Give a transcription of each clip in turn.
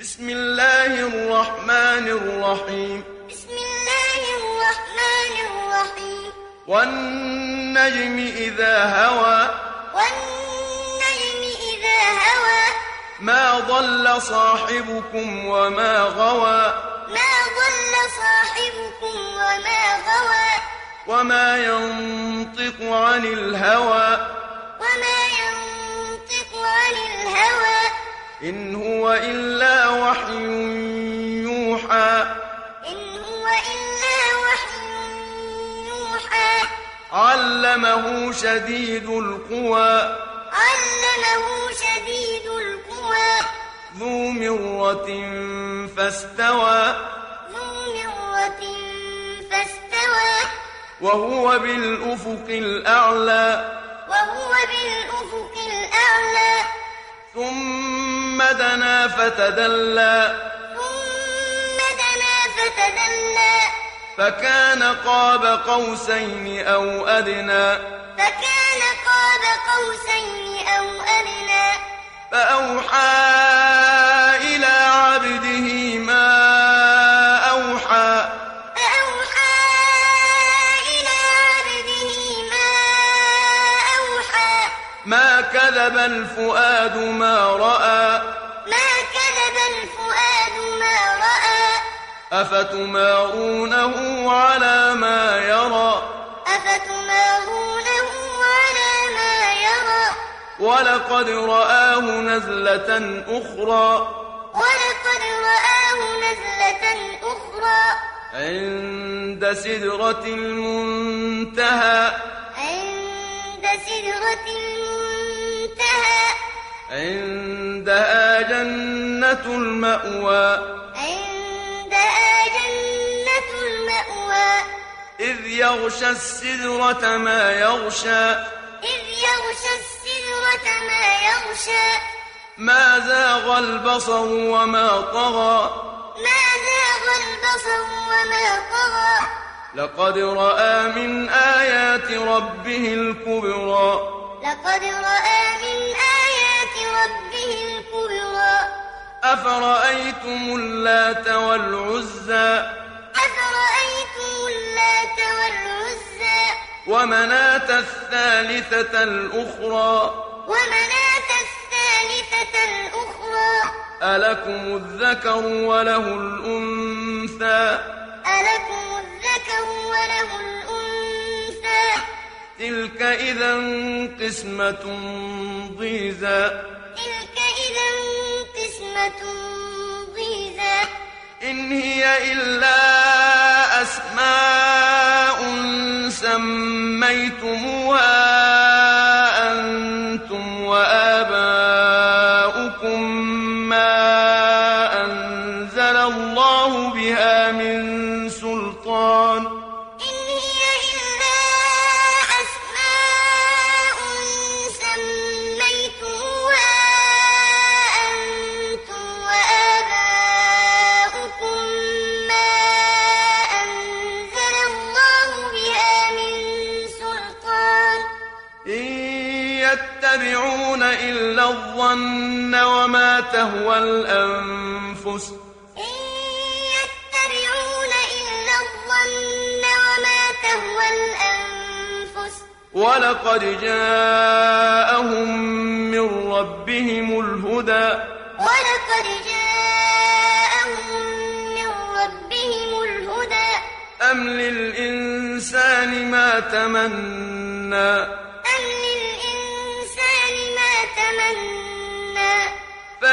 بسم الله الرحمن الرحيم. بسم الله الرحمن الرحيم. والنجم إذا هوى. والنجم إذا هوى. ما ضل صاحبكم وما غوى. ما ضل صاحبكم وما غوى. وما ينطق عن الهوى. إن هو إلا وحي يوحى. إن هو إلا وحي يوحى. علمه شديد القوى. علمه شديد القوى. ذو مرة فاستوى. ذو مرة فاستوى. وهو بالأفق الأعلى. وهو بالأفق الأعلى. ثم دنا فتدلى. ثم دنا فتدلى. فكان قاب قوسين أو أدنى. فكان قاب قوسين أو أدنى. فأوحى كذب الفؤاد ما رأى. ما كذب الفؤاد ما رأى. أفتمارونه على ما يرى؟ أفتمارونه على ما يرى. ولقد رآه نزلة أخرى. ولقد رآه نزلة أخرى. عند سدرة المنتهى. عند سدرة المنتهى. عندها. جنة المأوى. عندها جنة المأوى. إذ يغشى السدرة ما يغشى. إذ يغشى السدرة ما يغشى. ما زاغ البصر وما طغى. ما زاغ البصر وما طغى. لقد رأى من آيات ربه الكبرى. لقد رأى من آيات ربه الكبرى. أفرأيتم اللات والعزى؟ أفرأيتم اللات والعزى؟ ومناة الثالثة الأخرى. ومناة الثالثة الأخرى. ألكم الذكر وله الأنثى؟ ألكم الذكر وله الأنثى. تلك إذا قسمة ضيزى. تلك إذا قسمة ضيزى. إن هي إلا أسماء سميتموها أنتم وآباؤكم. يتبعون إلا الظن وما تهوى الأنفس. إن يتبعون إلا الظن وما تهوى الأنفس. ولقد جاءهم من ربهم الهدى. ولقد جاءهم من ربهم الهدى. أم للإنسان ما تمنى؟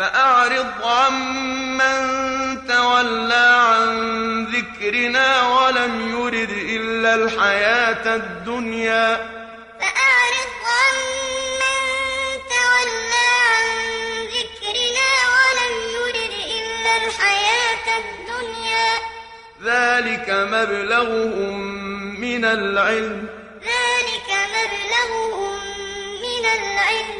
فأعرض عمن تولى عن ذكرنا ولم يرد إلا الحياة الدنيا. فأعرض عمن تولى عن ذكرنا ولم يرد إلا الحياة الدنيا. ذلك مبلغهم من العلم. ذلك مبلغهم من العلم.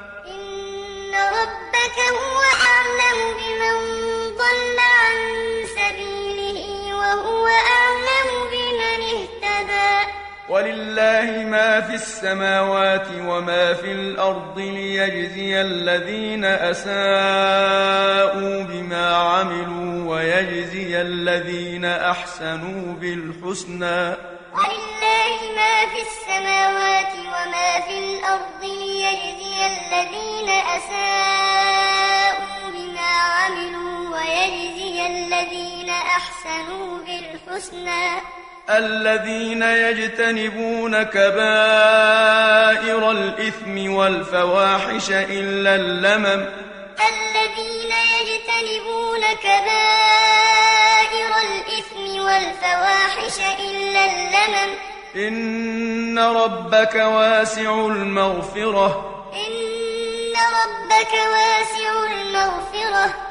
ولله ما في السماوات وما في الأرض ليجزي الذين أساءوا بما عملوا ويجزي الذين أحسنوا بالحسنى. ولله ما في السماوات وما في الأرض ليجزي الذين أساءوا بما عملوا ويجزي الذين أحسنوا بالحسنى. الذين يجتنبون كبائر الإثم والفواحش إلا اللمم. الذين يجتنبون كبائر الإثم والفواحش إلا اللمم. إن ربك واسع المغفرة. إن ربك واسع المغفرة.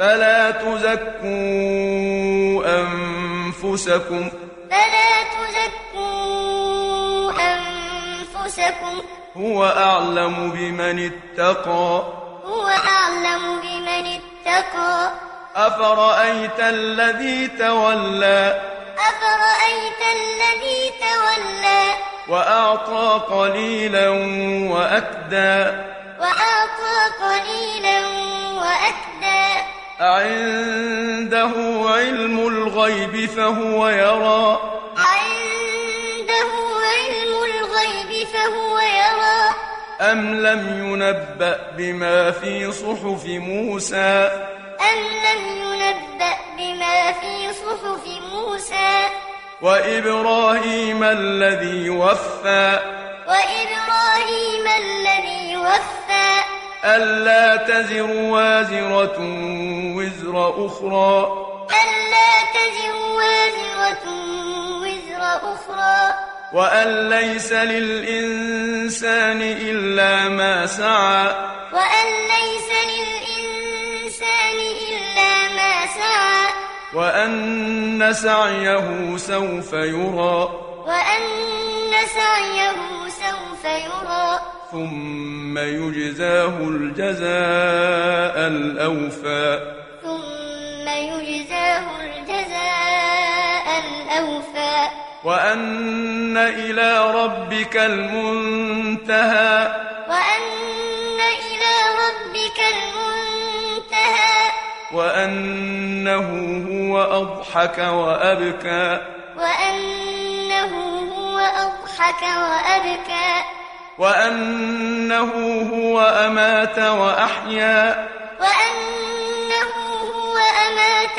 فلا تزكوا أنفسكم. فلا تزكوا أنفسكم. هو أعلم بمن اتقى. هو أعلم بمن اتقى. أفرأيت الذي تولى؟ أفرأيت الذي تولى؟ وأعطى قليلا وأكدى. وأعطى قليلا وأكدى. أعنده علم الغيب فهو يرى. عنده علم الغيب فهو يرى. أم لم ينبأ بما في صحف موسى؟ أم لم ينبأ بما في صحف موسى؟ وإبراهيم الذي وفى. وإبراهيم الذي وفى. ألا تزر وازرة وزر أخرى. ألا تزر وازرة وزر أخرى. وأن ليس للإنسان إلا ما سعى. وأن ليس للإنسان إلا ما سعى. وأن سعيه سوف يرى. وأن سعيه سوف يرى. ثم يجزاه الجزاء الأوفى. ثم يجزاه الجزاء الأوفى. وأن إلى ربك المنتهى. وأن إلى ربك المنتهى. وأنه هو أضحك وأبكى. وأنه هو أضحك وأبكى. وأنه هو أمات وأحيا. وأنه هو أمات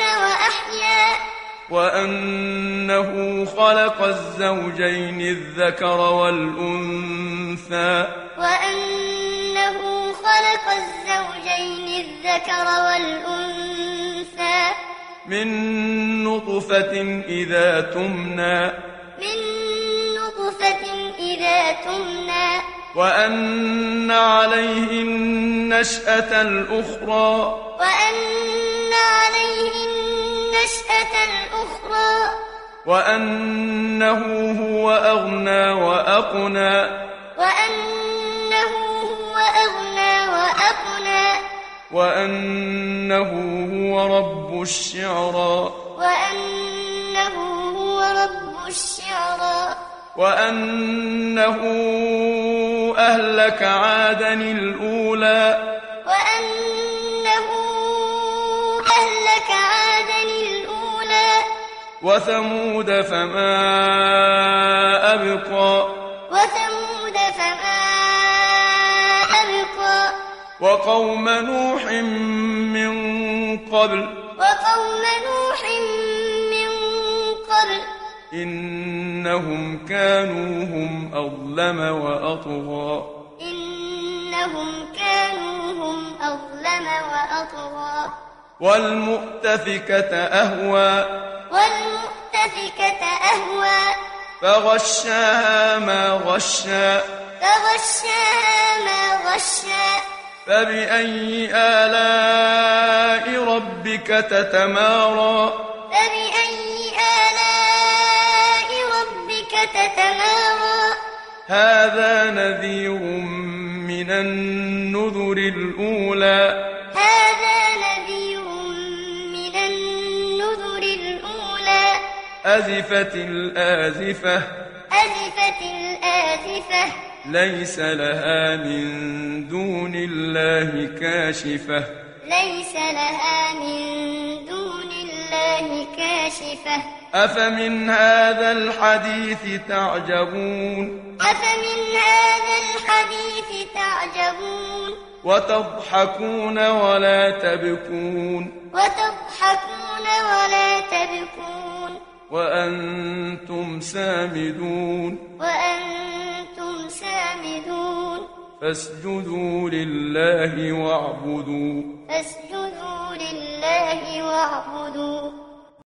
وأنه خلق الزوجين الذكر والأنثى. وأنه خلق الزوجين الذكر والأنثى. من نطفة إذا تمنى. من تمنى. وأن عليه النشأة الأخرى. وأن عليه النشأة الأخرى. وأنه هو أغنى وأقنى. وأنه هو أغنى وأقنى. وأنه هو رب الشعرى. وأنه هو رب الشعرى. وأنه أهلك عادا الأولى. وأنه أهلك عادا الأولى. وثمود فما أبقى. وثمود فما أبقى. وقوم نوح من قبل. وقوم نوح من قبل إنهم كانوا هم أظلم وأطغى. إنهم كانوا هم أظلم وأطغى. والمؤتفكة أهوى. والمؤتفكة أهوى. فغشاها ما غشى فغشاها ما غشى فبأي آلاء ربك تتمارى. فبأي تتمارى هذا نذير من النذر الأولى. هذا نذير من النذر الأولى. أزفت الآزفة. أزفت الآزفة. ليس لها من دون الله كاشفة. ليس لها من دون الله كاشفة. أفمن هذا الحديث تعجبون؟ أفمن هذا الحديث تعجبون؟ وتضحكون ولا تبكون؟ وتضحكون ولا تبكون؟ وأنتم سامدون؟ وأنتم سامدون؟ فاسجدوا لله واعبدوا. فاسجدوا لله واعبدوا.